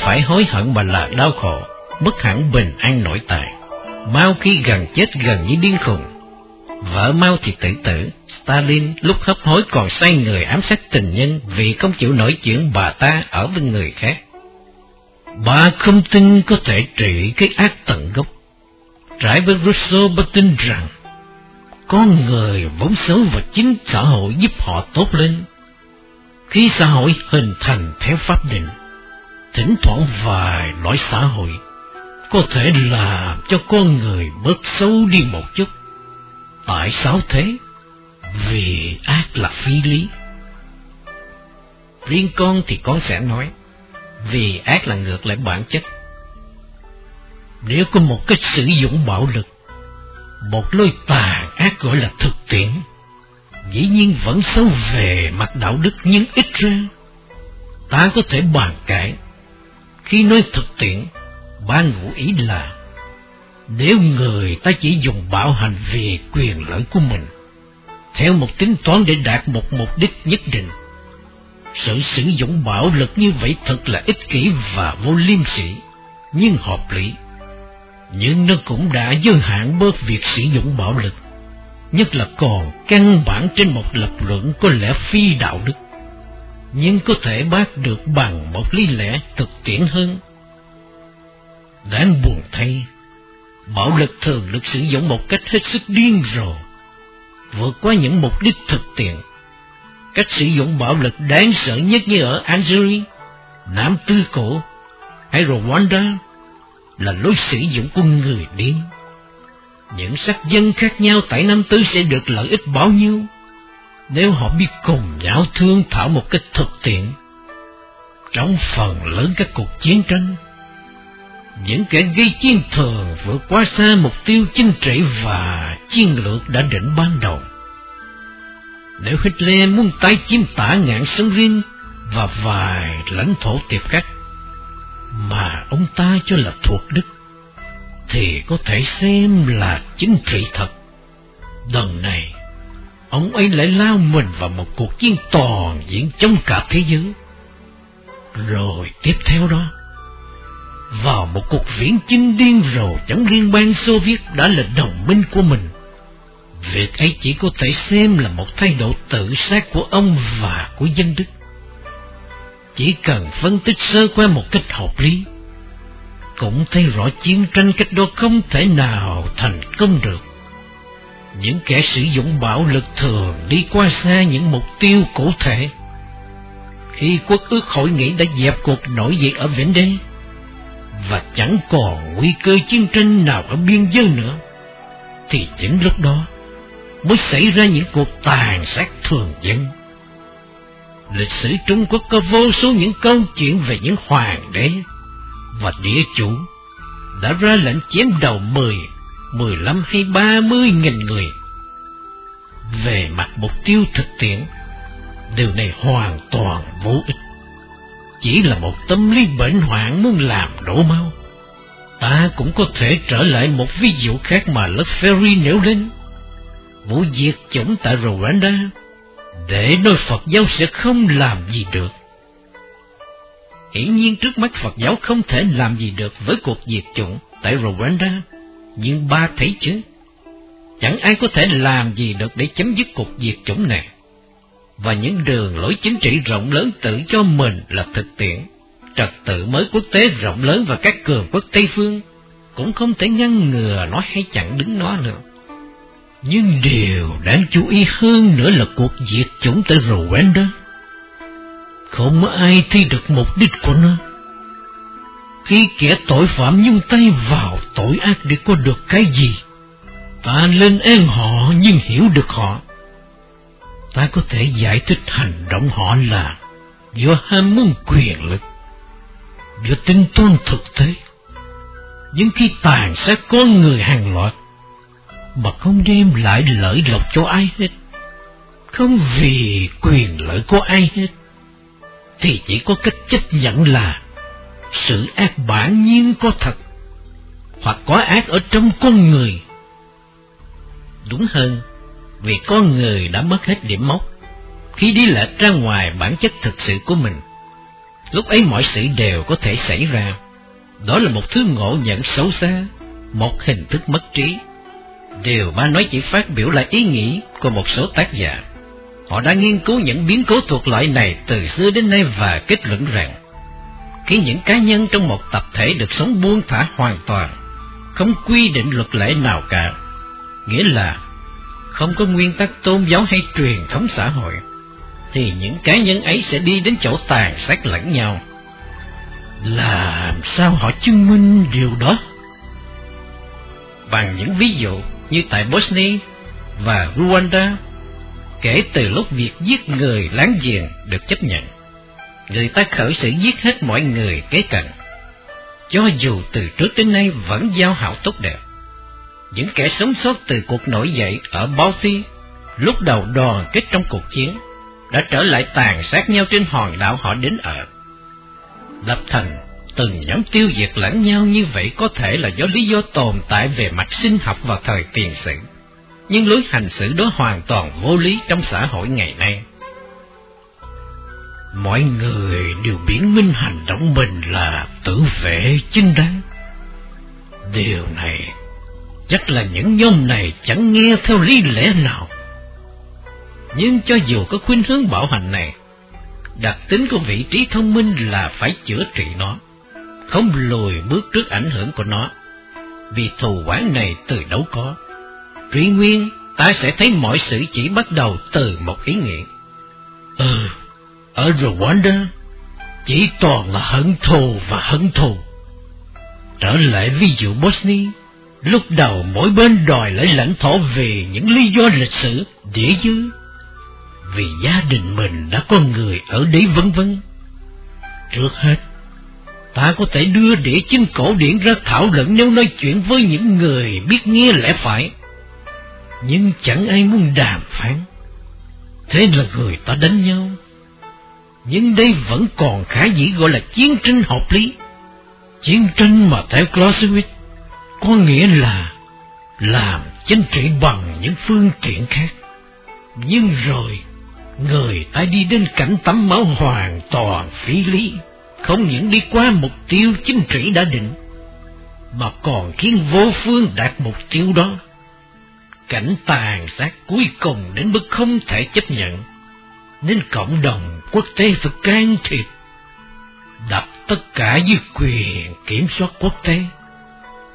phải hối hận mà là đau khổ, bất hẳn bình an nổi tài. Mao khi gần chết gần như điên khùng. Vợ Mao thì tự tử, Stalin lúc hấp hối còn sai người ám sát tình nhân vì không chịu nổi chuyện bà ta ở với người khác. Bà không tin có thể trị cái ác tận gốc. Trái với Rousseau bà tin rằng con người vốn xấu và chính xã hội giúp họ tốt lên. Khi xã hội hình thành theo pháp định, thỉnh thoảng vài lỗi xã hội có thể làm cho con người bớt xấu đi một chút. Tại sao thế? Vì ác là phi lý. Riêng con thì con sẽ nói, vì ác là ngược lại bản chất. Nếu có một cách sử dụng bạo lực, một lối tàn ác gọi là thực tiễn, dĩ nhiên vẫn xấu về mặt đạo đức nhưng ít ra, ta có thể bàn cãi. Khi nói thực tiễn, ban ngụ ý là, nếu người ta chỉ dùng bạo hành vì quyền lợi của mình, theo một tính toán để đạt một mục đích nhất định, sự sử dụng bạo lực như vậy thật là ích kỷ và vô liêm sỉ, nhưng hợp lý. Nhưng nó cũng đã giới hạn bớt việc sử dụng bạo lực, nhất là còn căn bản trên một lập luận có lẽ phi đạo đức, nhưng có thể bác được bằng một lý lẽ thực tiễn hơn. Đáng buồn thay, bạo lực thường được sử dụng một cách hết sức điên rồ, vượt qua những mục đích thực tiễn cách sử dụng bạo lực đáng sợ nhất như ở Algeria, Nam Tư Cổ hay Rwanda là lối sử dụng của người điên. Những sắc dân khác nhau tại Nam Tư sẽ được lợi ích bao nhiêu nếu họ biết cùng nhau thương thảo một cách thực tiện Trong phần lớn các cuộc chiến tranh, những kẻ gây chiến thường vượt quá xa mục tiêu chính trị và chiến lược đã định ban đầu. Nếu Hitler muốn tái chiếm tả ngạn sân riêng và vài lãnh thổ tiệp khách mà ông ta cho là thuộc đức, thì có thể xem là chính trị thật. Lần này, ông ấy lại lao mình vào một cuộc chiến toàn diện trong cả thế giới. Rồi tiếp theo đó, vào một cuộc viễn chinh điên rồ chống liên bang Xô Viết đã là đồng minh của mình Việc ấy chỉ có thể xem là một thái độ tự sát của ông và của dân Đức. Chỉ cần phân tích sơ qua một cách hợp lý, cũng thấy rõ chiến tranh cách đó không thể nào thành công được. Những kẻ sử dụng bạo lực thường đi qua xa những mục tiêu cụ thể. Khi quốc ước hội nghị đã dẹp cuộc nổi dậy ở Vĩnh Đê, và chẳng còn nguy cơ chiến tranh nào ở biên giới nữa, thì chính lúc đó, mới xảy ra những cuộc tàn sát thường dân. Lịch sử Trung Quốc có vô số những câu chuyện về những hoàng đế và địa chủ đã ra lệnh chém đầu mười, mười lăm hay ba mươi nghìn người. Về mặt mục tiêu thực tiễn, điều này hoàn toàn vô ích. Chỉ là một tâm lý bệnh hoạn muốn làm đổ mau. Ta cũng có thể trở lại một ví dụ khác mà Lefebvre nêu lên vụ diệt chủng tại Rwanda, để nói Phật giáo sẽ không làm gì được. Hiển nhiên trước mắt Phật giáo không thể làm gì được với cuộc diệt chủng tại Rwanda, nhưng ba thấy chứ, chẳng ai có thể làm gì được để chấm dứt cuộc diệt chủng này. Và những đường lối chính trị rộng lớn tự cho mình là thực tiễn, trật tự mới quốc tế rộng lớn và các cường quốc Tây Phương cũng không thể ngăn ngừa nó hay chặn đứng nó nữa. Nhưng điều đáng chú ý hơn nữa là cuộc diệt chủng tại Rwanda. Không ai thi được mục đích của nó. Khi kẻ tội phạm nhung tay vào tội ác để có được cái gì, ta lên an họ nhưng hiểu được họ. Ta có thể giải thích hành động họ là do ham muốn quyền lực, do tính toán thực tế. Nhưng khi tàn sát con người hàng loạt, mà không đem lại lợi lộc cho ai hết, không vì quyền lợi của ai hết, thì chỉ có cách chấp nhận là sự ác bản nhiên có thật, hoặc có ác ở trong con người. Đúng hơn, vì con người đã mất hết điểm mốc, khi đi lệch ra ngoài bản chất thực sự của mình, Lúc ấy mọi sự đều có thể xảy ra. Đó là một thứ ngộ nhận xấu xa, một hình thức mất trí. Điều ba nói chỉ phát biểu là ý nghĩ của một số tác giả. Họ đã nghiên cứu những biến cố thuộc loại này từ xưa đến nay và kết luận rằng khi những cá nhân trong một tập thể được sống buông thả hoàn toàn, không quy định luật lệ nào cả, nghĩa là không có nguyên tắc tôn giáo hay truyền thống xã hội, thì những cá nhân ấy sẽ đi đến chỗ tàn sát lẫn nhau. Làm sao họ chứng minh điều đó? Bằng những ví dụ như tại Bosnia và Rwanda, kể từ lúc việc giết người láng giềng được chấp nhận, người ta khởi sự giết hết mọi người kế cận, cho dù từ trước đến nay vẫn giao hảo tốt đẹp những kẻ sống sót từ cuộc nổi dậy ở Balti, lúc đầu đoàn kết trong cuộc chiến, đã trở lại tàn sát nhau trên hòn đảo họ đến ở. Lập thành, từng nhóm tiêu diệt lẫn nhau như vậy có thể là do lý do tồn tại về mặt sinh học vào thời tiền sử, nhưng lối hành xử đó hoàn toàn vô lý trong xã hội ngày nay. Mọi người đều biến minh hành động mình là tử vệ chính đáng. Điều này Chắc là những nhóm này chẳng nghe theo lý lẽ nào. Nhưng cho dù có khuynh hướng bảo hành này, đặc tính của vị trí thông minh là phải chữa trị nó, không lùi bước trước ảnh hưởng của nó, vì thù quán này từ đâu có. Truy nguyên, ta sẽ thấy mọi sự chỉ bắt đầu từ một ý nghĩa. Ừ, ở Rwanda, chỉ toàn là hận thù và hận thù. Trở lại ví dụ Bosnia, Lúc đầu mỗi bên đòi lấy lãnh thổ về những lý do lịch sử, địa dư. Vì gia đình mình đã có người ở đấy vân vân. Trước hết, ta có thể đưa địa chính cổ điển ra thảo luận nếu nói chuyện với những người biết nghe lẽ phải. Nhưng chẳng ai muốn đàm phán. Thế là người ta đánh nhau. Nhưng đây vẫn còn khá dĩ gọi là chiến tranh hợp lý. Chiến tranh mà theo Clausewitz có nghĩa là làm chính trị bằng những phương tiện khác. Nhưng rồi, người ta đi đến cảnh tắm máu hoàn toàn phí lý, không những đi qua mục tiêu chính trị đã định, mà còn khiến vô phương đạt mục tiêu đó. Cảnh tàn sát cuối cùng đến mức không thể chấp nhận, nên cộng đồng quốc tế phải can thiệp, đập tất cả dưới quyền kiểm soát quốc tế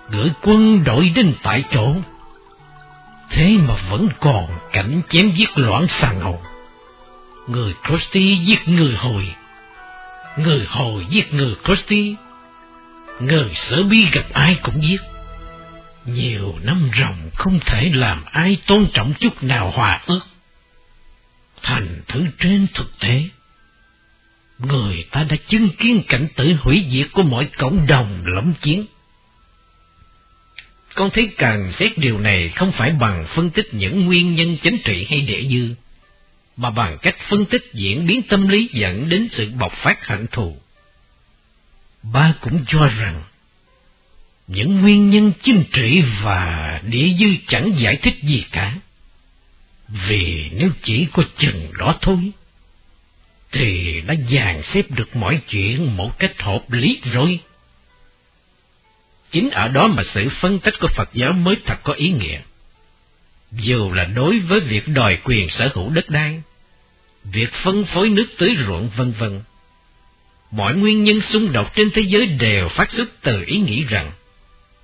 gửi quân đội đến tại chỗ. Thế mà vẫn còn cảnh chém giết loạn sàng hồn. Người Krusty giết người hồi, người hồi giết người Krusty, người sở bi gặp ai cũng giết. Nhiều năm ròng không thể làm ai tôn trọng chút nào hòa ước. Thành thử trên thực tế, người ta đã chứng kiến cảnh tử hủy diệt của mọi cộng đồng lẫm chiến. Con thấy cần xét điều này không phải bằng phân tích những nguyên nhân chính trị hay địa dư, mà bằng cách phân tích diễn biến tâm lý dẫn đến sự bộc phát hận thù. Ba cũng cho rằng, những nguyên nhân chính trị và địa dư chẳng giải thích gì cả. Vì nếu chỉ có chừng đó thôi, thì đã dàn xếp được mọi chuyện một cách hợp lý rồi. Chính ở đó mà sự phân tích của Phật giáo mới thật có ý nghĩa. Dù là đối với việc đòi quyền sở hữu đất đai, việc phân phối nước tưới ruộng vân vân, mọi nguyên nhân xung đột trên thế giới đều phát xuất từ ý nghĩ rằng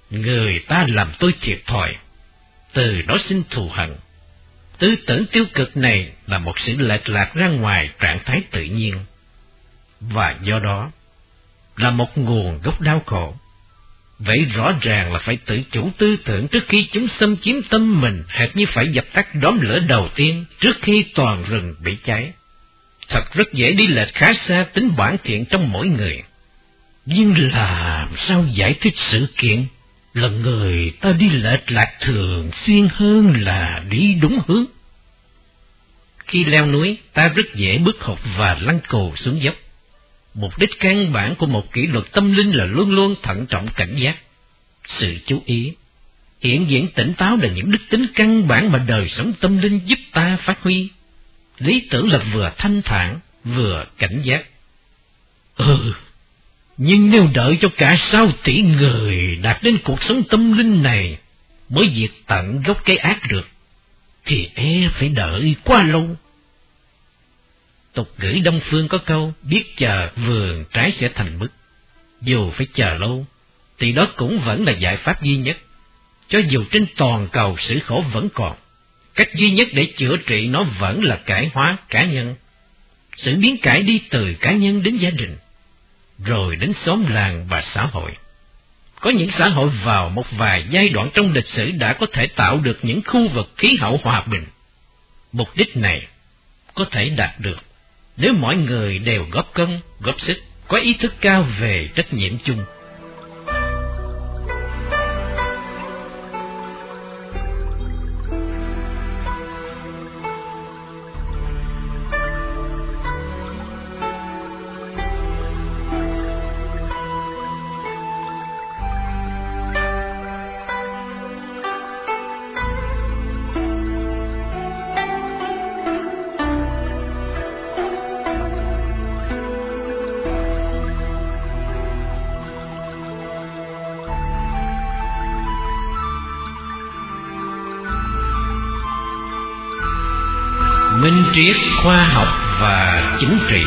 người ta làm tôi thiệt thòi, từ đó sinh thù hận. Tư tưởng tiêu cực này là một sự lệch lạc ra ngoài trạng thái tự nhiên, và do đó là một nguồn gốc đau khổ. Vậy rõ ràng là phải tự chủ tư tưởng trước khi chúng xâm chiếm tâm mình, hệt như phải dập tắt đốm lửa đầu tiên trước khi toàn rừng bị cháy. Thật rất dễ đi lệch khá xa tính bản thiện trong mỗi người. Nhưng làm sao giải thích sự kiện là người ta đi lệch lạc thường xuyên hơn là đi đúng hướng? Khi leo núi, ta rất dễ bước hụt và lăn cồ xuống dốc. Mục đích căn bản của một kỷ luật tâm linh là luôn luôn thận trọng cảnh giác. Sự chú ý, hiện diện tỉnh táo là những đức tính căn bản mà đời sống tâm linh giúp ta phát huy. Lý tưởng là vừa thanh thản, vừa cảnh giác. Ừ, nhưng nếu đợi cho cả sáu tỷ người đạt đến cuộc sống tâm linh này mới diệt tận gốc cái ác được, thì e phải đợi quá lâu. Tục ngữ Đông Phương có câu, biết chờ vườn trái sẽ thành mứt. Dù phải chờ lâu, thì đó cũng vẫn là giải pháp duy nhất. Cho dù trên toàn cầu sự khổ vẫn còn, cách duy nhất để chữa trị nó vẫn là cải hóa cá nhân. Sự biến cải đi từ cá nhân đến gia đình, rồi đến xóm làng và xã hội. Có những xã hội vào một vài giai đoạn trong lịch sử đã có thể tạo được những khu vực khí hậu hòa bình. Mục đích này có thể đạt được nếu mọi người đều góp công, góp sức, có ý thức cao về trách nhiệm chung. Minh triết khoa học và chính trị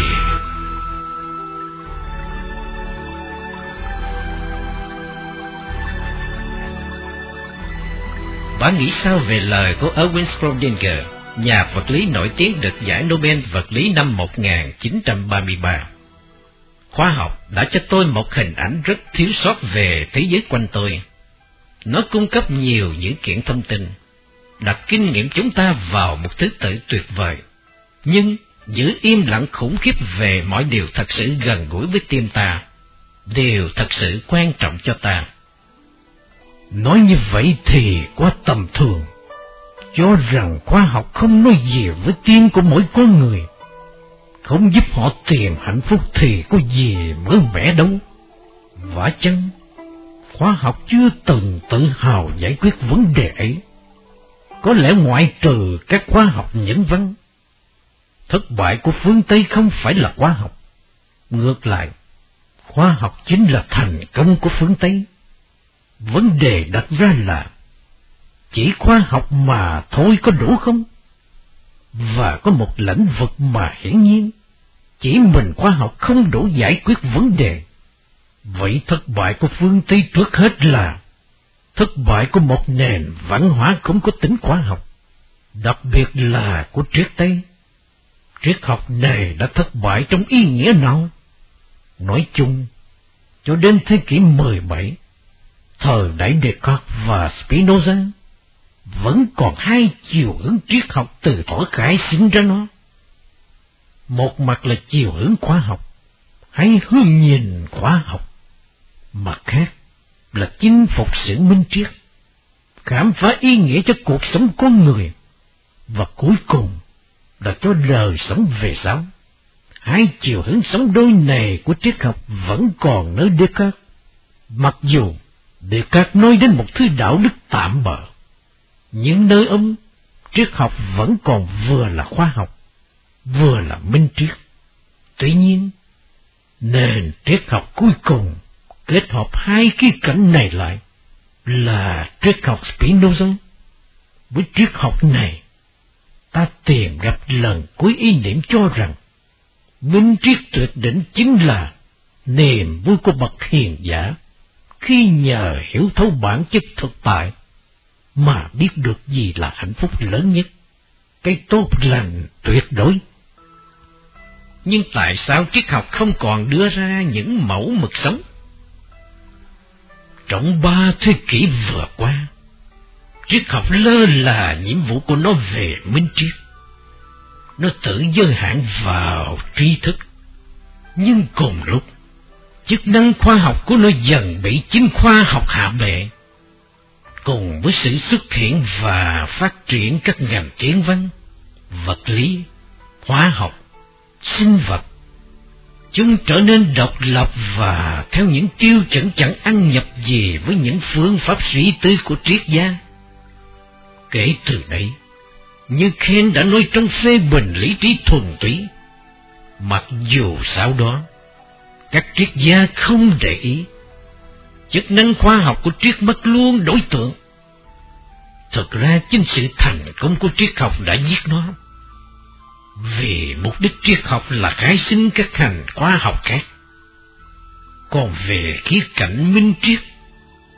Bạn nghĩ sao về lời của Erwin Schrödinger, nhà vật lý nổi tiếng được giải Nobel vật lý năm 1933? Khoa học đã cho tôi một hình ảnh rất thiếu sót về thế giới quanh tôi. Nó cung cấp nhiều những kiện thông tin, đặt kinh nghiệm chúng ta vào một thứ tự tuyệt vời, nhưng giữ im lặng khủng khiếp về mọi điều thật sự gần gũi với tim ta, điều thật sự quan trọng cho ta. Nói như vậy thì quá tầm thường, cho rằng khoa học không nói gì với tim của mỗi con người, không giúp họ tìm hạnh phúc thì có gì mới mẻ đâu. Vả chăng, khoa học chưa từng tự hào giải quyết vấn đề ấy có lẽ ngoại trừ các khoa học nhân văn. Thất bại của phương Tây không phải là khoa học. Ngược lại, khoa học chính là thành công của phương Tây. Vấn đề đặt ra là, chỉ khoa học mà thôi có đủ không? Và có một lĩnh vực mà hiển nhiên, chỉ mình khoa học không đủ giải quyết vấn đề. Vậy thất bại của phương Tây trước hết là thất bại của một nền văn hóa không có tính khoa học, đặc biệt là của triết Tây. Triết học này đã thất bại trong ý nghĩa nào? Nói chung, cho đến thế kỷ 17, thời đại Descartes và Spinoza, vẫn còn hai chiều hướng triết học từ thỏa khải sinh ra nó. Một mặt là chiều hướng khoa học, hay hướng nhìn khoa học, mặt khác là chinh phục sự minh triết, khám phá ý nghĩa cho cuộc sống con người, và cuối cùng là cho đời sống về sau. Hai chiều hướng sống đôi này của triết học vẫn còn nơi Descartes, mặc dù Descartes nói đến một thứ đạo đức tạm bợ, nhưng nơi ông, triết học vẫn còn vừa là khoa học, vừa là minh triết. Tuy nhiên, nền triết học cuối cùng kết hợp hai cái cảnh này lại là triết học Spinoza. Với triết học này, ta tìm gặp lần cuối ý niệm cho rằng minh triết tuyệt đỉnh chính là niềm vui của bậc hiền giả khi nhờ hiểu thấu bản chất thực tại mà biết được gì là hạnh phúc lớn nhất, cái tốt lành tuyệt đối. Nhưng tại sao triết học không còn đưa ra những mẫu mực sống trong ba thế kỷ vừa qua, triết học lơ là nhiệm vụ của nó về minh triết. Nó tự giới hạn vào tri thức, nhưng cùng lúc, chức năng khoa học của nó dần bị chính khoa học hạ bệ. Cùng với sự xuất hiện và phát triển các ngành kiến văn, vật lý, hóa học, sinh vật, chúng trở nên độc lập và theo những tiêu chuẩn chẳng ăn nhập gì với những phương pháp suy tư của triết gia. Kể từ đấy, như khen đã nói trong phê bình lý trí thuần túy, mặc dù sau đó, các triết gia không để ý. Chức năng khoa học của triết mất luôn đối tượng. Thực ra chính sự thành công của triết học đã giết nó. Vì mục đích triết học là khai sinh các hành khoa học khác. Còn về khía cạnh minh triết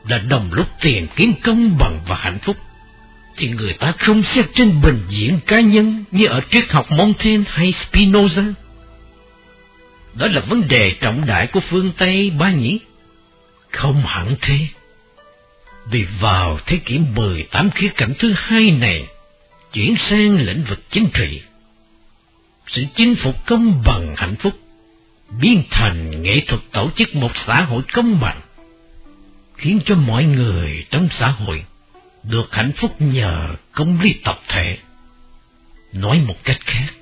là đồng lúc tìm kiếm công bằng và hạnh phúc, thì người ta không xét trên bình diện cá nhân như ở triết học Montaigne hay Spinoza. Đó là vấn đề trọng đại của phương Tây ba nhỉ? Không hẳn thế. Vì vào thế kỷ 18 khía cạnh thứ hai này chuyển sang lĩnh vực chính trị. Sự chinh phục công bằng hạnh phúc biến thành nghệ thuật tổ chức một xã hội công bằng, khiến cho mọi người trong xã hội được hạnh phúc nhờ công lý tập thể. Nói một cách khác,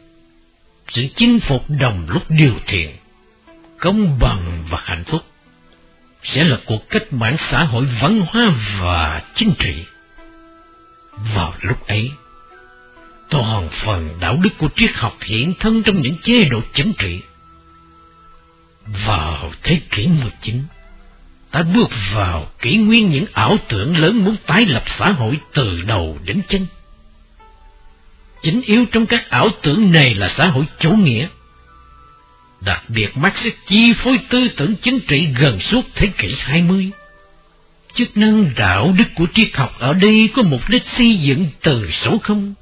sự chinh phục đồng lúc điều thiện, công bằng và hạnh phúc sẽ là cuộc cách mạng xã hội văn hóa và chính trị. Vào lúc ấy, toàn phần đạo đức của triết học hiện thân trong những chế độ chính trị. Vào thế kỷ 19, ta bước vào kỷ nguyên những ảo tưởng lớn muốn tái lập xã hội từ đầu đến chân. Chính yếu trong các ảo tưởng này là xã hội chủ nghĩa. Đặc biệt Marxist chi phối tư tưởng chính trị gần suốt thế kỷ 20. Chức năng đạo đức của triết học ở đây có mục đích xây dựng từ số không,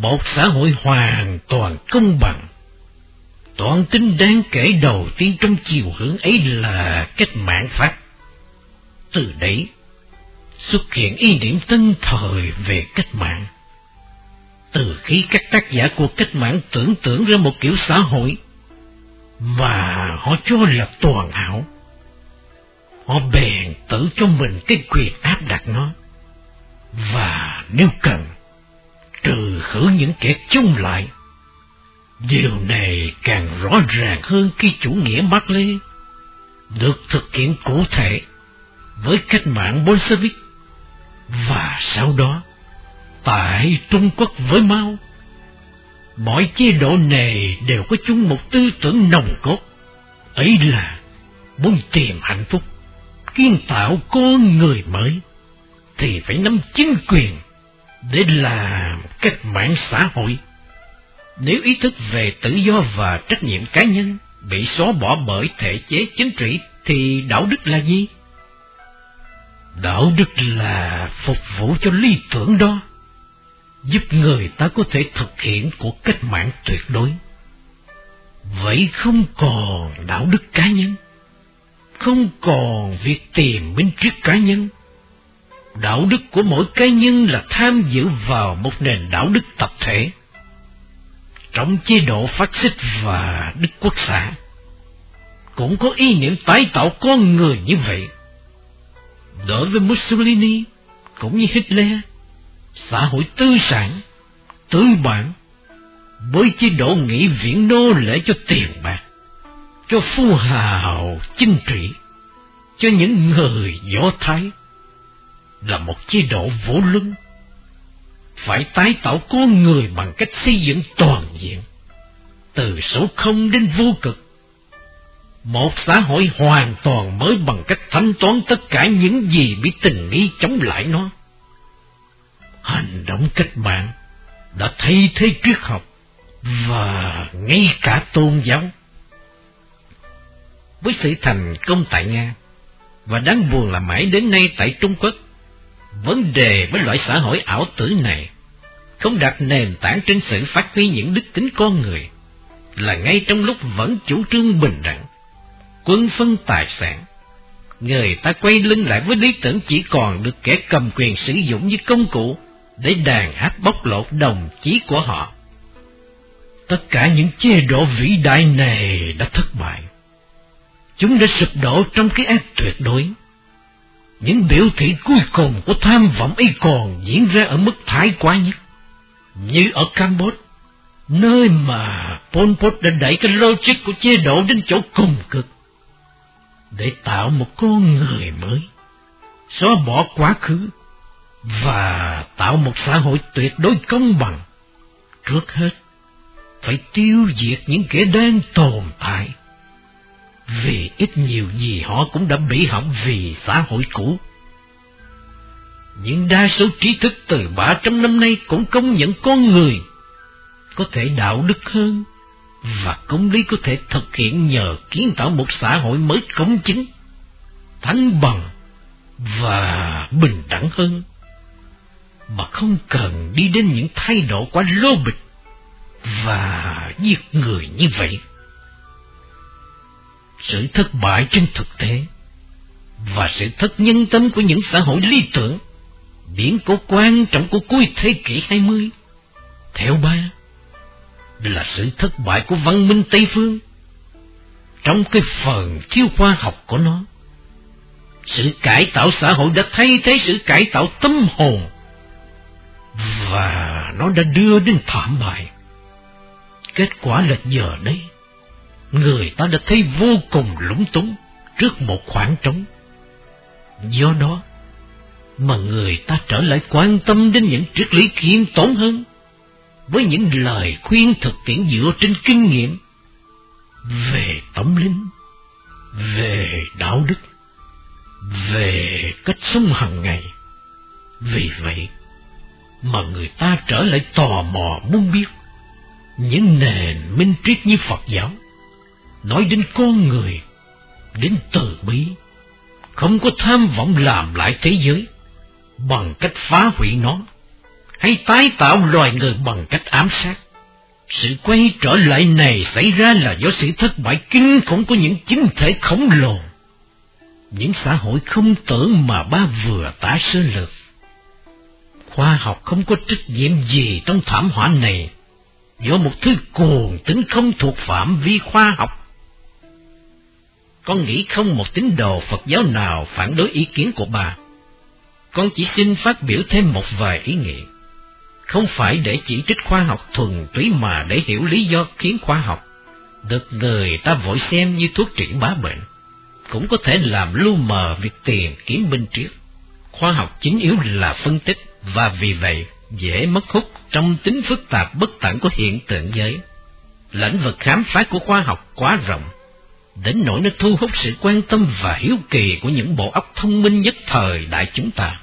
một xã hội hoàn toàn công bằng. Toàn tính đáng kể đầu tiên trong chiều hướng ấy là cách mạng Pháp. Từ đấy, xuất hiện ý niệm tân thời về cách mạng. Từ khi các tác giả của cách mạng tưởng tượng ra một kiểu xã hội mà họ cho là toàn hảo, họ bèn tự cho mình cái quyền áp đặt nó. Và nếu cần, trừ khử những kẻ chung lại. Điều này càng rõ ràng hơn khi chủ nghĩa Mác Lê được thực hiện cụ thể với cách mạng Bolshevik và sau đó tại Trung Quốc với Mao. Mọi chế độ này đều có chung một tư tưởng nồng cốt, ấy là muốn tìm hạnh phúc, kiến tạo con người mới, thì phải nắm chính quyền để làm cách mạng xã hội. Nếu ý thức về tự do và trách nhiệm cá nhân bị xóa bỏ bởi thể chế chính trị thì đạo đức là gì? Đạo đức là phục vụ cho lý tưởng đó, giúp người ta có thể thực hiện cuộc cách mạng tuyệt đối. Vậy không còn đạo đức cá nhân, không còn việc tìm minh triết cá nhân, đạo đức của mỗi cá nhân là tham dự vào một nền đạo đức tập thể. Trong chế độ phát xít và Đức Quốc xã, cũng có ý niệm tái tạo con người như vậy. Đối với Mussolini, cũng như Hitler, xã hội tư sản, tư bản, với chế độ nghĩ viễn nô lễ cho tiền bạc, cho phu hào chính trị, cho những người do thái, là một chế độ vũ lưng. Phải tái tạo con người bằng cách xây dựng toàn diện, từ số không đến vô cực. Một xã hội hoàn toàn mới bằng cách thanh toán tất cả những gì bị tình nghi chống lại nó. Hành động cách mạng đã thay thế triết học và ngay cả tôn giáo. Với sự thành công tại Nga, và đáng buồn là mãi đến nay tại Trung Quốc, Vấn đề với loại xã hội ảo tưởng này không đặt nền tảng trên sự phát huy những đức tính con người, là ngay trong lúc vẫn chủ trương bình đẳng, quân phân tài sản, người ta quay lưng lại với lý tưởng chỉ còn được kẻ cầm quyền sử dụng như công cụ để đàn áp bóc lột đồng chí của họ. Tất cả những chế độ vĩ đại này đã thất bại. Chúng đã sụp đổ trong cái ác tuyệt đối những biểu thị cuối cùng của tham vọng ấy còn diễn ra ở mức thái quá nhất. Như ở Campuchia, nơi mà Pol Pot đã đẩy cái logic của chế độ đến chỗ cùng cực, để tạo một con người mới, xóa bỏ quá khứ, và tạo một xã hội tuyệt đối công bằng. Trước hết, phải tiêu diệt những kẻ đang tồn tại vì ít nhiều gì họ cũng đã bị hỏng vì xã hội cũ. Nhưng đa số trí thức từ ba trăm năm nay cũng công nhận con người có thể đạo đức hơn và công lý có thể thực hiện nhờ kiến tạo một xã hội mới công chính, thánh bằng và bình đẳng hơn, mà không cần đi đến những thay đổi quá lô bịch và giết người như vậy. Sự thất bại trên thực tế và sự thất nhân tâm của những xã hội lý tưởng, biến cố quan trọng của cuối thế kỷ 20. Theo ba, là sự thất bại của văn minh Tây Phương trong cái phần thiếu khoa học của nó. Sự cải tạo xã hội đã thay thế sự cải tạo tâm hồn và nó đã đưa đến thảm bại. Kết quả là giờ đây, người ta đã thấy vô cùng lúng túng trước một khoảng trống. Do đó mà người ta trở lại quan tâm đến những triết lý khiêm tốn hơn với những lời khuyên thực tiễn dựa trên kinh nghiệm về tâm linh, về đạo đức, về cách sống hàng ngày. Vì vậy mà người ta trở lại tò mò muốn biết những nền minh triết như Phật giáo nói đến con người, đến từ bi, không có tham vọng làm lại thế giới bằng cách phá hủy nó hay tái tạo loài người bằng cách ám sát. Sự quay trở lại này xảy ra là do sự thất bại kinh khủng của những chính thể khổng lồ. Những xã hội không tưởng mà ba vừa tả sơ lược. Khoa học không có trách nhiệm gì trong thảm họa này, do một thứ cuồng tính không thuộc phạm vi khoa học. Con nghĩ không một tín đồ Phật giáo nào phản đối ý kiến của bà. Con chỉ xin phát biểu thêm một vài ý nghĩa không phải để chỉ trích khoa học thuần túy mà để hiểu lý do khiến khoa học được người ta vội xem như thuốc trị bá bệnh, cũng có thể làm lu mờ việc tìm kiếm minh triết. Khoa học chính yếu là phân tích và vì vậy dễ mất hút trong tính phức tạp bất tận của hiện tượng giới. Lĩnh vực khám phá của khoa học quá rộng, đến nỗi nó thu hút sự quan tâm và hiếu kỳ của những bộ óc thông minh nhất thời đại chúng ta.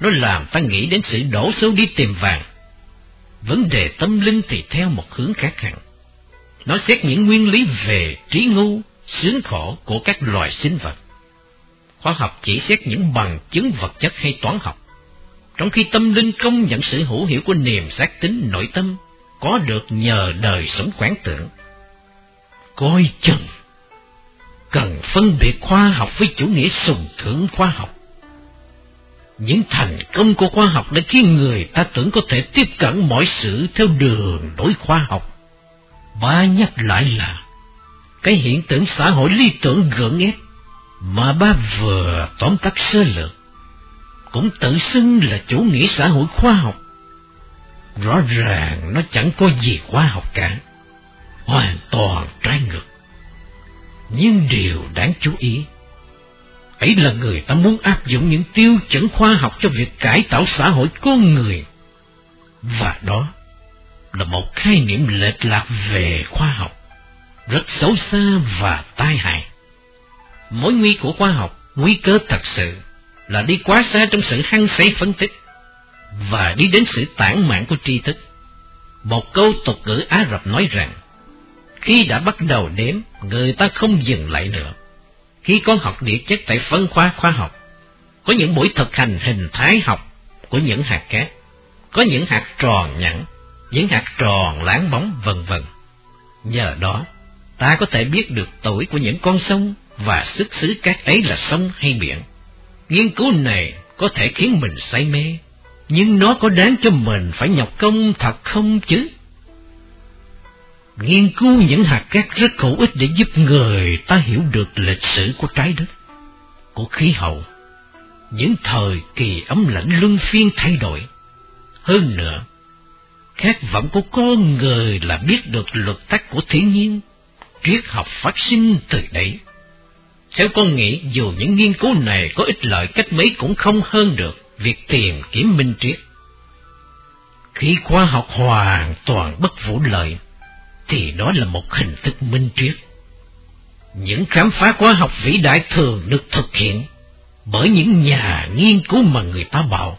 Nó làm ta nghĩ đến sự đổ xấu đi tìm vàng. Vấn đề tâm linh thì theo một hướng khác hẳn. Nó xét những nguyên lý về trí ngu, sướng khổ của các loài sinh vật. Khoa học chỉ xét những bằng chứng vật chất hay toán học, trong khi tâm linh công nhận sự hữu hiệu của niềm xác tính nội tâm có được nhờ đời sống quán tưởng. Coi chừng, cần phân biệt khoa học với chủ nghĩa sùng thưởng khoa học. Những thành công của khoa học đã khiến người ta tưởng có thể tiếp cận mọi sự theo đường đối khoa học. Ba nhắc lại là cái hiện tượng xã hội lý tưởng gượng ép mà ba vừa tóm tắt sơ lược cũng tự xưng là chủ nghĩa xã hội khoa học. Rõ ràng nó chẳng có gì khoa học cả, hoàn toàn trái ngược. Nhưng điều đáng chú ý ấy là người ta muốn áp dụng những tiêu chuẩn khoa học cho việc cải tạo xã hội con người. Và đó là một khái niệm lệch lạc về khoa học, rất xấu xa và tai hại. Mối nguy của khoa học, nguy cơ thật sự là đi quá xa trong sự hăng say phân tích và đi đến sự tản mạn của tri thức. Một câu tục ngữ Ả Rập nói rằng, khi đã bắt đầu đếm, người ta không dừng lại nữa khi con học địa chất tại phân khoa khoa học, có những buổi thực hành hình thái học của những hạt cát, có những hạt tròn nhẵn, những hạt tròn láng bóng vân vân. Nhờ đó, ta có thể biết được tuổi của những con sông và sức xứ cát ấy là sông hay biển. Nghiên cứu này có thể khiến mình say mê, nhưng nó có đáng cho mình phải nhọc công thật không chứ? Nghiên cứu những hạt cát rất hữu ích để giúp người ta hiểu được lịch sử của trái đất, của khí hậu, những thời kỳ ấm lạnh luân phiên thay đổi. Hơn nữa, khát vọng của con người là biết được luật tắc của thiên nhiên, triết học phát sinh từ đấy. Theo con nghĩ, dù những nghiên cứu này có ích lợi cách mấy cũng không hơn được việc tìm kiếm minh triết. Khi khoa học hoàn toàn bất vũ lợi, thì đó là một hình thức minh triết. Những khám phá khoa học vĩ đại thường được thực hiện bởi những nhà nghiên cứu mà người ta bảo.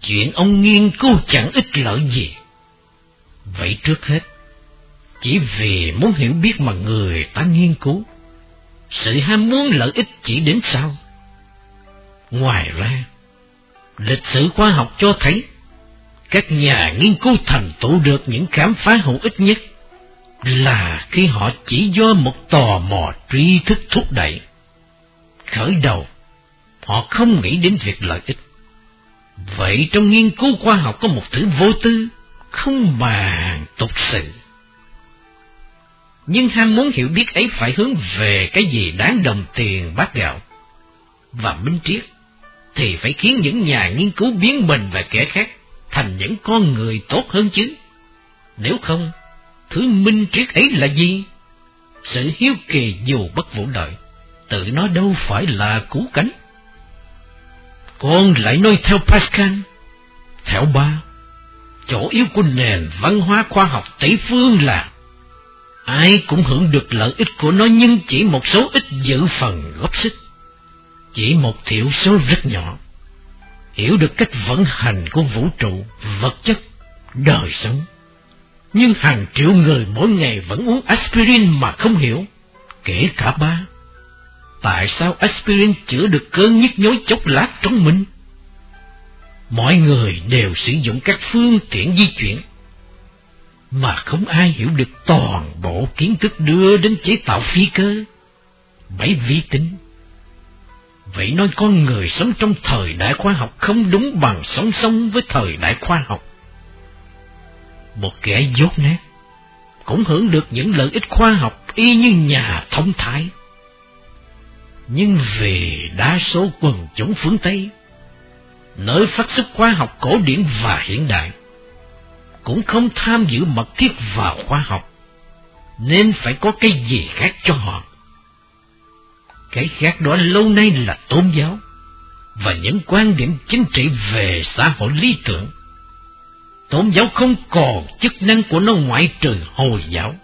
Chuyện ông nghiên cứu chẳng ích lợi gì. Vậy trước hết, chỉ vì muốn hiểu biết mà người ta nghiên cứu, sự ham muốn lợi ích chỉ đến sau. Ngoài ra, lịch sử khoa học cho thấy các nhà nghiên cứu thành tựu được những khám phá hữu ích nhất là khi họ chỉ do một tò mò tri thức thúc đẩy. Khởi đầu, họ không nghĩ đến việc lợi ích. Vậy trong nghiên cứu khoa học có một thứ vô tư, không bàn tục sự. Nhưng ham muốn hiểu biết ấy phải hướng về cái gì đáng đồng tiền bát gạo. Và minh triết thì phải khiến những nhà nghiên cứu biến mình và kẻ khác thành những con người tốt hơn chứ. Nếu không, thứ minh triết ấy là gì? Sự hiếu kỳ dù bất vũ đợi, tự nó đâu phải là cú cánh. Con lại nói theo Pascal, theo ba, chỗ yếu của nền văn hóa khoa học Tây phương là ai cũng hưởng được lợi ích của nó nhưng chỉ một số ít giữ phần góp sức. Chỉ một thiểu số rất nhỏ hiểu được cách vận hành của vũ trụ, vật chất, đời sống. Nhưng hàng triệu người mỗi ngày vẫn uống aspirin mà không hiểu, kể cả ba. Tại sao aspirin chữa được cơn nhức nhối chốc lát trong mình? Mọi người đều sử dụng các phương tiện di chuyển, mà không ai hiểu được toàn bộ kiến thức đưa đến chế tạo phi cơ, bảy vi tính, Vậy nói con người sống trong thời đại khoa học không đúng bằng sống song với thời đại khoa học. Một kẻ dốt nát cũng hưởng được những lợi ích khoa học y như nhà thông thái. Nhưng về đa số quần chúng phương Tây, nơi phát xuất khoa học cổ điển và hiện đại, cũng không tham dự mật thiết vào khoa học, nên phải có cái gì khác cho họ. Cái khác đó lâu nay là tôn giáo và những quan điểm chính trị về xã hội lý tưởng. Tôn giáo không còn chức năng của nó ngoại trừ Hồi giáo.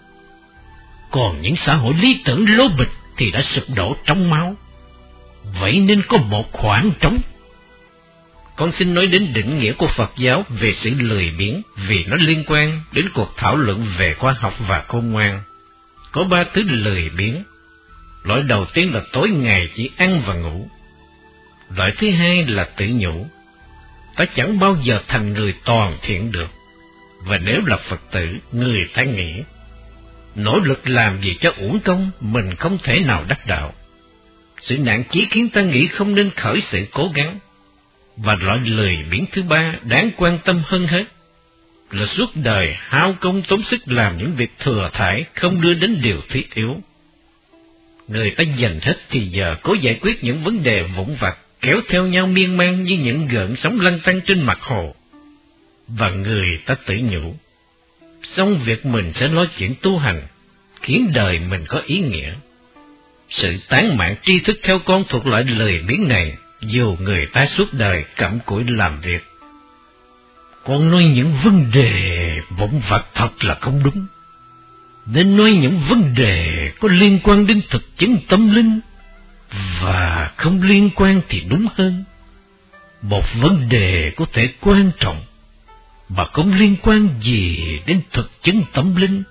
Còn những xã hội lý tưởng lố bịch thì đã sụp đổ trong máu. Vậy nên có một khoảng trống. Con xin nói đến định nghĩa của Phật giáo về sự lười biếng vì nó liên quan đến cuộc thảo luận về khoa học và khôn ngoan. Có ba thứ lười biếng Loại đầu tiên là tối ngày chỉ ăn và ngủ. Loại thứ hai là tự nhủ. Ta chẳng bao giờ thành người toàn thiện được. Và nếu là Phật tử, người ta nghĩ, nỗ lực làm gì cho uổng công, mình không thể nào đắc đạo. Sự nạn chí khiến ta nghĩ không nên khởi sự cố gắng. Và loại lời biến thứ ba đáng quan tâm hơn hết là suốt đời hao công tốn sức làm những việc thừa thải không đưa đến điều thiết yếu người ta dành hết thì giờ cố giải quyết những vấn đề vụn vặt kéo theo nhau miên man như những gợn sóng lăn tăn trên mặt hồ. Và người ta tự nhủ, xong việc mình sẽ nói chuyện tu hành, khiến đời mình có ý nghĩa. Sự tán mạng tri thức theo con thuộc loại lời biến này, dù người ta suốt đời cặm cụi làm việc. Con nói những vấn đề vụn vặt thật là không đúng nên nói những vấn đề có liên quan đến thực chứng tâm linh và không liên quan thì đúng hơn. Một vấn đề có thể quan trọng mà không liên quan gì đến thực chứng tâm linh.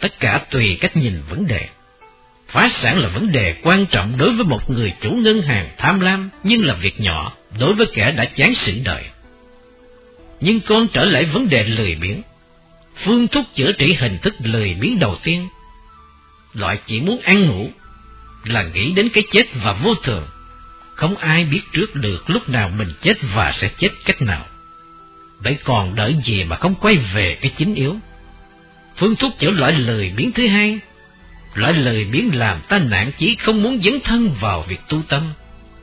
Tất cả tùy cách nhìn vấn đề. Phá sản là vấn đề quan trọng đối với một người chủ ngân hàng tham lam, nhưng là việc nhỏ đối với kẻ đã chán sự đời. Nhưng con trở lại vấn đề lười biếng phương thuốc chữa trị hình thức lười biếng đầu tiên. Loại chỉ muốn ăn ngủ là nghĩ đến cái chết và vô thường. Không ai biết trước được lúc nào mình chết và sẽ chết cách nào. Vậy còn đợi gì mà không quay về cái chính yếu? Phương thuốc chữa loại lười biếng thứ hai, loại lười biếng làm ta nạn chí không muốn dấn thân vào việc tu tâm,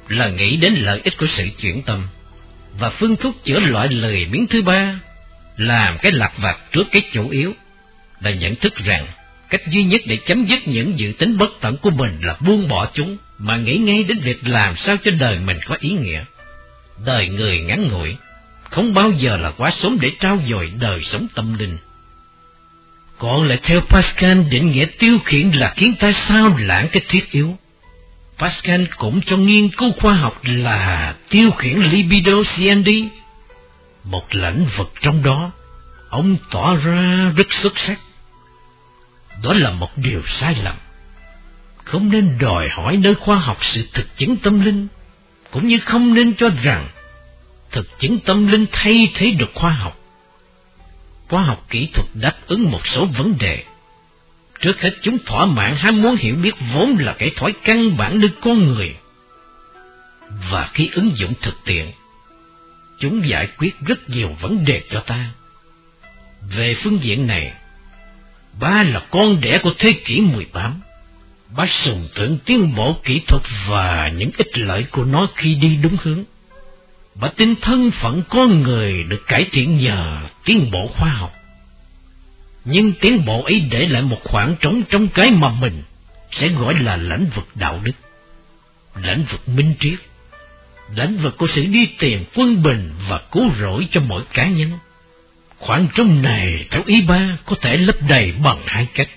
là nghĩ đến lợi ích của sự chuyển tâm. Và phương thuốc chữa loại lười biếng thứ ba làm cái lặt vặt trước cái chủ yếu là nhận thức rằng cách duy nhất để chấm dứt những dự tính bất tận của mình là buông bỏ chúng mà nghĩ ngay đến việc làm sao cho đời mình có ý nghĩa. Đời người ngắn ngủi, không bao giờ là quá sớm để trao dồi đời sống tâm linh. Còn lại theo Pascal định nghĩa tiêu khiển là khiến ta sao lãng cái thiết yếu. Pascal cũng cho nghiên cứu khoa học là tiêu khiển libido CND. Một lãnh vực trong đó, ông tỏ ra rất xuất sắc. Đó là một điều sai lầm. Không nên đòi hỏi nơi khoa học sự thực chứng tâm linh, cũng như không nên cho rằng thực chứng tâm linh thay thế được khoa học. Khoa học kỹ thuật đáp ứng một số vấn đề. Trước hết chúng thỏa mãn ham muốn hiểu biết vốn là cái thói căn bản nơi con người. Và khi ứng dụng thực tiễn, chúng giải quyết rất nhiều vấn đề cho ta. Về phương diện này, ba là con đẻ của thế kỷ 18. Ba sùng thượng tiến bộ kỹ thuật và những ích lợi của nó khi đi đúng hướng. Bà tin thân phận con người được cải thiện nhờ tiến bộ khoa học. Nhưng tiến bộ ấy để lại một khoảng trống trong cái mà mình sẽ gọi là lãnh vực đạo đức, lãnh vực minh triết, lãnh vực của sự đi tìm quân bình và cứu rỗi cho mỗi cá nhân. Khoảng trống này, theo ý ba, có thể lấp đầy bằng hai cách.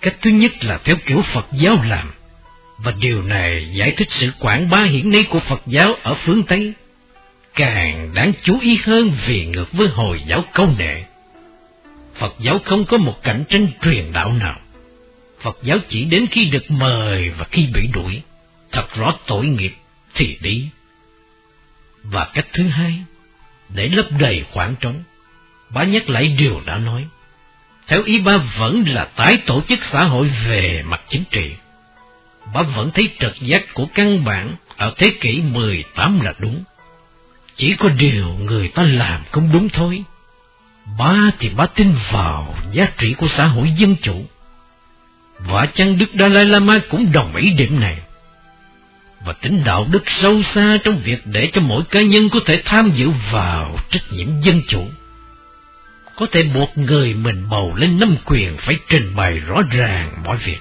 Cách thứ nhất là theo kiểu Phật giáo làm, và điều này giải thích sự quảng bá hiện nay của Phật giáo ở phương Tây càng đáng chú ý hơn vì ngược với Hồi giáo câu nệ. Phật giáo không có một cạnh tranh truyền đạo nào. Phật giáo chỉ đến khi được mời và khi bị đuổi, thật rõ tội nghiệp thì đi. Và cách thứ hai, để lấp đầy khoảng trống, bà nhắc lại điều đã nói. Theo ý ba vẫn là tái tổ chức xã hội về mặt chính trị. Bà vẫn thấy trật giác của căn bản ở thế kỷ 18 là đúng. Chỉ có điều người ta làm không đúng thôi. Ba thì ba tin vào giá trị của xã hội dân chủ. Và chăng Đức Dalai Lama cũng đồng ý điểm này. Và tính đạo đức sâu xa trong việc để cho mỗi cá nhân có thể tham dự vào trách nhiệm dân chủ. Có thể buộc người mình bầu lên năm quyền phải trình bày rõ ràng mọi việc.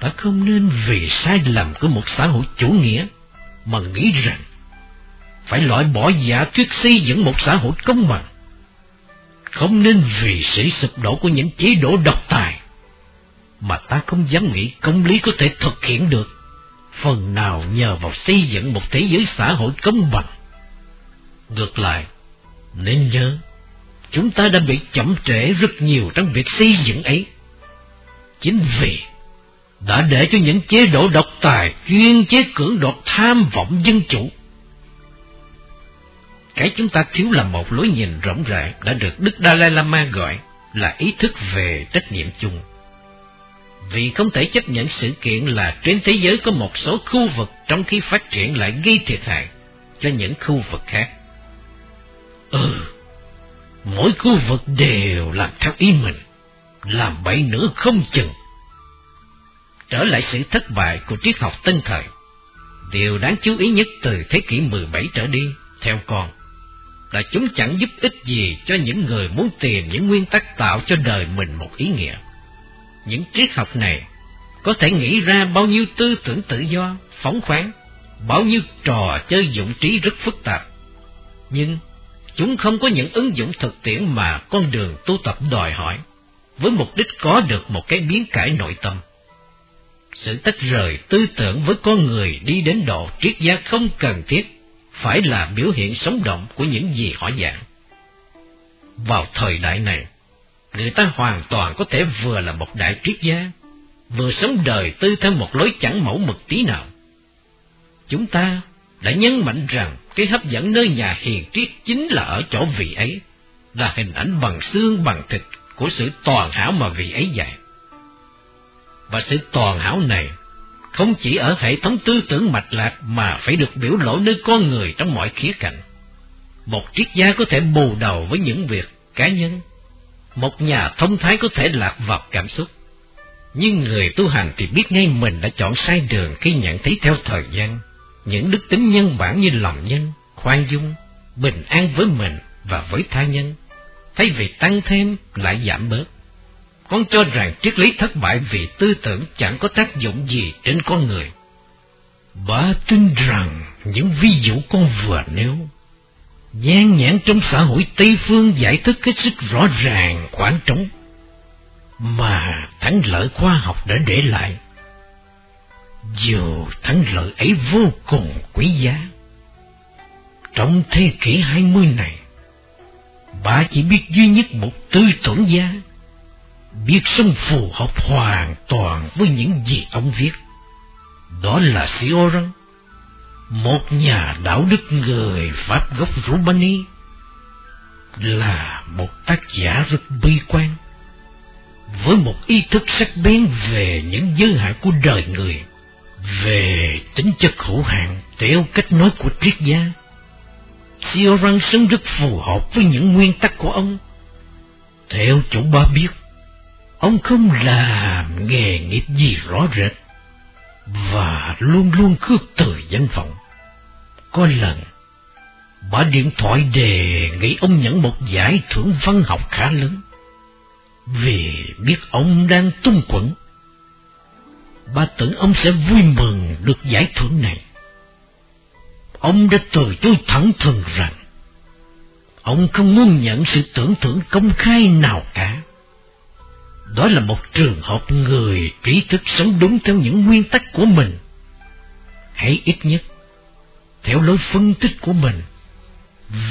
Ta không nên vì sai lầm của một xã hội chủ nghĩa mà nghĩ rằng phải loại bỏ giả thuyết xây dựng một xã hội công bằng. Không nên vì sự sụp đổ của những chế độ độc tài, mà ta không dám nghĩ công lý có thể thực hiện được, phần nào nhờ vào xây dựng một thế giới xã hội công bằng. Ngược lại, nên nhớ, chúng ta đã bị chậm trễ rất nhiều trong việc xây dựng ấy. Chính vì đã để cho những chế độ độc tài chuyên chế cưỡng đoạt tham vọng dân chủ cái chúng ta thiếu là một lối nhìn rộng rãi đã được Đức Dalai Lama gọi là ý thức về trách nhiệm chung. Vì không thể chấp nhận sự kiện là trên thế giới có một số khu vực trong khi phát triển lại gây thiệt hại cho những khu vực khác. Ừ, mỗi khu vực đều làm theo ý mình, làm bậy nữa không chừng. Trở lại sự thất bại của triết học tân thời, điều đáng chú ý nhất từ thế kỷ 17 trở đi, theo con, là chúng chẳng giúp ích gì cho những người muốn tìm những nguyên tắc tạo cho đời mình một ý nghĩa. Những triết học này có thể nghĩ ra bao nhiêu tư tưởng tự do, phóng khoáng, bao nhiêu trò chơi dụng trí rất phức tạp. Nhưng chúng không có những ứng dụng thực tiễn mà con đường tu tập đòi hỏi, với mục đích có được một cái biến cải nội tâm. Sự tách rời tư tưởng với con người đi đến độ triết gia không cần thiết phải là biểu hiện sống động của những gì họ giảng. Vào thời đại này, người ta hoàn toàn có thể vừa là một đại triết gia, vừa sống đời tư theo một lối chẳng mẫu mực tí nào. Chúng ta đã nhấn mạnh rằng cái hấp dẫn nơi nhà hiền triết chính là ở chỗ vị ấy, là hình ảnh bằng xương bằng thịt của sự toàn hảo mà vị ấy dạy. Và sự toàn hảo này không chỉ ở hệ thống tư tưởng mạch lạc mà phải được biểu lộ nơi con người trong mọi khía cạnh. Một triết gia có thể bù đầu với những việc cá nhân, một nhà thông thái có thể lạc vào cảm xúc, nhưng người tu hành thì biết ngay mình đã chọn sai đường khi nhận thấy theo thời gian. Những đức tính nhân bản như lòng nhân, khoan dung, bình an với mình và với tha nhân, thay vì tăng thêm lại giảm bớt. Con cho rằng triết lý thất bại vì tư tưởng chẳng có tác dụng gì trên con người. Bà tin rằng những ví dụ con vừa nêu, gian nhãn trong xã hội Tây Phương giải thích hết sức rõ ràng khoảng trống mà thắng lợi khoa học đã để lại. Dù thắng lợi ấy vô cùng quý giá. Trong thế kỷ 20 này, bà chỉ biết duy nhất một tư tưởng gia, biết sống phù hợp hoàn toàn với những gì ông viết. Đó là Sioran, một nhà đạo đức người Pháp gốc Rumani, là một tác giả rất bi quan, với một ý thức sắc bén về những giới hạn của đời người, về tính chất hữu hạn theo cách nói của triết gia. Sioran sống rất phù hợp với những nguyên tắc của ông. Theo chủ ba biết, ông không làm nghề nghiệp gì rõ rệt, và luôn luôn khước từ danh vọng. Có lần, bà điện thoại đề nghị ông nhận một giải thưởng văn học khá lớn, vì biết ông đang tung quẩn. Bà tưởng ông sẽ vui mừng được giải thưởng này. Ông đã từ chối thẳng thừng rằng, ông không muốn nhận sự tưởng thưởng công khai nào cả. Đó là một trường hợp người trí thức sống đúng theo những nguyên tắc của mình. Hay ít nhất, theo lối phân tích của mình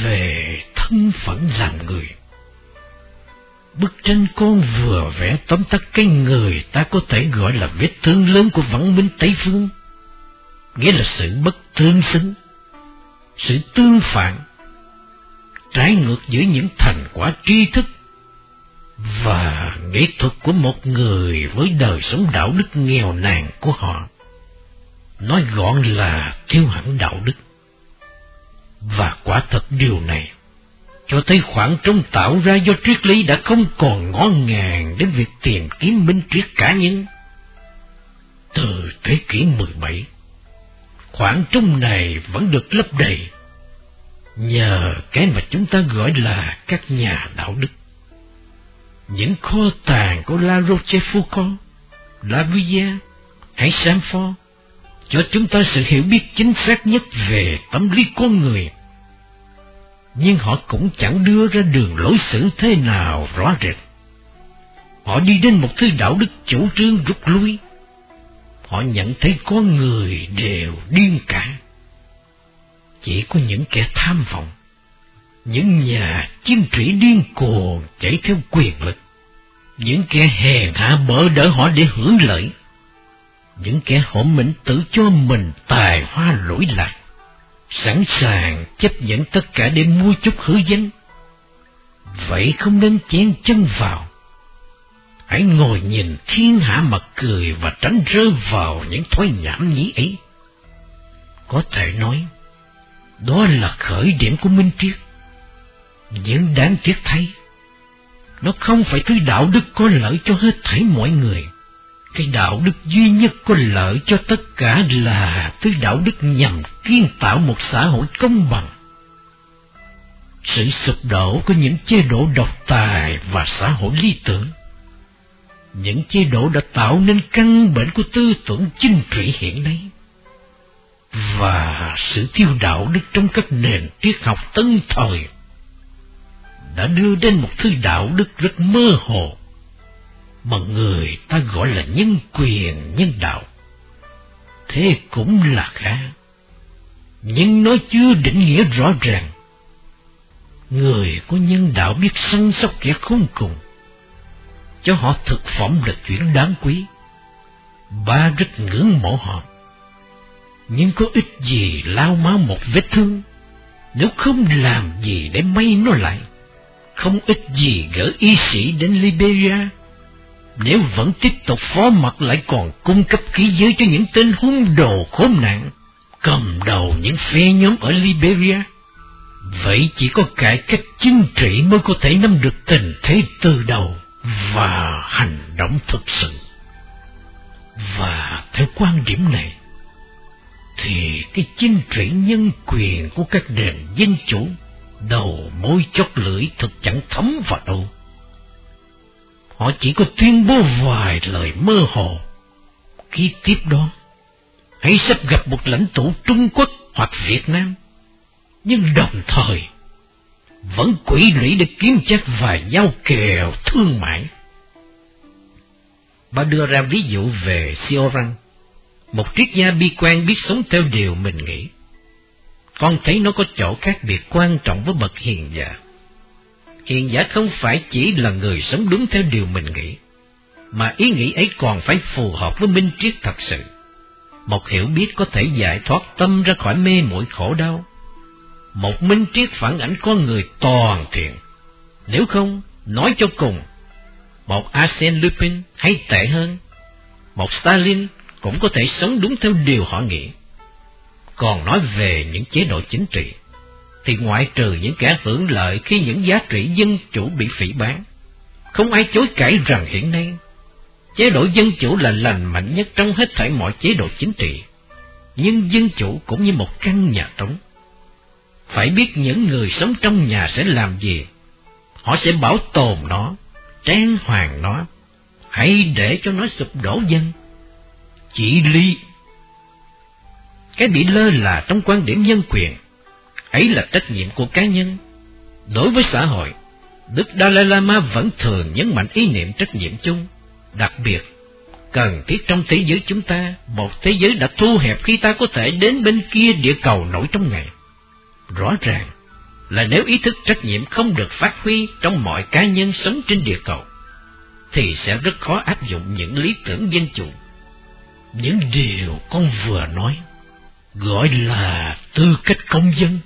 về thân phận làm người. Bức tranh con vừa vẽ tóm tắt cái người ta có thể gọi là vết thương lớn của văn minh Tây Phương, nghĩa là sự bất tương xứng, sự tương phản, trái ngược giữa những thành quả tri thức và nghệ thuật của một người với đời sống đạo đức nghèo nàn của họ. Nói gọn là thiếu hẳn đạo đức. Và quả thật điều này cho thấy khoảng trống tạo ra do triết lý đã không còn ngó ngàng đến việc tìm kiếm minh triết cá nhân. Từ thế kỷ 17, khoảng trống này vẫn được lấp đầy nhờ cái mà chúng ta gọi là các nhà đạo đức những kho tàng của La Rochefoucauld, La Villa hay Sanford cho chúng ta sự hiểu biết chính xác nhất về tâm lý con người. Nhưng họ cũng chẳng đưa ra đường lối xử thế nào rõ rệt. Họ đi đến một thứ đạo đức chủ trương rút lui. Họ nhận thấy con người đều điên cả. Chỉ có những kẻ tham vọng những nhà chiến trị điên cuồng chạy theo quyền lực, những kẻ hèn hạ bỡ đỡ họ để hưởng lợi, những kẻ hổm mĩnh tự cho mình tài hoa lỗi lạc, sẵn sàng chấp nhận tất cả để mua chút hư danh. Vậy không nên chen chân vào. Hãy ngồi nhìn thiên hạ mặt cười và tránh rơi vào những thói nhảm nhí ấy. Có thể nói, đó là khởi điểm của Minh Triết nhưng đáng tiếc thay, nó không phải thứ đạo đức có lợi cho hết thảy mọi người. Cái đạo đức duy nhất có lợi cho tất cả là thứ đạo đức nhằm kiến tạo một xã hội công bằng. Sự sụp đổ của những chế độ độc tài và xã hội lý tưởng những chế độ đã tạo nên căn bệnh của tư tưởng chính trị hiện nay và sự thiếu đạo đức trong các nền triết học tân thời đã đưa đến một thứ đạo đức rất mơ hồ, mà người ta gọi là nhân quyền nhân đạo. Thế cũng là khá, nhưng nó chưa định nghĩa rõ ràng. Người có nhân đạo biết săn sóc kẻ khốn cùng, cho họ thực phẩm là chuyện đáng quý. Ba rất ngưỡng mộ họ, nhưng có ích gì lao máu một vết thương nếu không làm gì để may nó lại không ít gì gỡ y sĩ đến Liberia. Nếu vẫn tiếp tục phó mặt lại còn cung cấp khí giới cho những tên hung đồ khốn nạn, cầm đầu những phe nhóm ở Liberia. Vậy chỉ có cải cách chính trị mới có thể nắm được tình thế từ đầu và hành động thực sự. Và theo quan điểm này, thì cái chính trị nhân quyền của các nền dân chủ đầu môi chót lưỡi thực chẳng thấm vào đâu. Họ chỉ có tuyên bố vài lời mơ hồ. Khi tiếp đó, hãy sắp gặp một lãnh tụ Trung Quốc hoặc Việt Nam, nhưng đồng thời vẫn quỷ lũy để kiếm chắc vài giao kèo thương mại. Bà đưa ra ví dụ về Sioran, một triết gia bi quan biết sống theo điều mình nghĩ. Con thấy nó có chỗ khác biệt quan trọng với bậc hiền giả. Hiền giả không phải chỉ là người sống đúng theo điều mình nghĩ, mà ý nghĩ ấy còn phải phù hợp với minh triết thật sự. Một hiểu biết có thể giải thoát tâm ra khỏi mê muội khổ đau. Một minh triết phản ảnh con người toàn thiện. Nếu không, nói cho cùng, một Arsene Lupin hay tệ hơn, một Stalin cũng có thể sống đúng theo điều họ nghĩ. Còn nói về những chế độ chính trị, thì ngoại trừ những kẻ hưởng lợi khi những giá trị dân chủ bị phỉ bán, không ai chối cãi rằng hiện nay chế độ dân chủ là lành mạnh nhất trong hết thảy mọi chế độ chính trị. Nhưng dân chủ cũng như một căn nhà trống. Phải biết những người sống trong nhà sẽ làm gì. Họ sẽ bảo tồn nó, trang hoàng nó, hay để cho nó sụp đổ dân. Chỉ ly. Cái bị lơ là trong quan điểm nhân quyền, ấy là trách nhiệm của cá nhân. Đối với xã hội, Đức Dalai Lama vẫn thường nhấn mạnh ý niệm trách nhiệm chung đặc biệt cần thiết trong thế giới chúng ta, một thế giới đã thu hẹp khi ta có thể đến bên kia địa cầu nổi trong ngày. Rõ ràng là nếu ý thức trách nhiệm không được phát huy trong mọi cá nhân sống trên địa cầu, thì sẽ rất khó áp dụng những lý tưởng dân chủ. Những điều con vừa nói, gọi là tư cách công dân.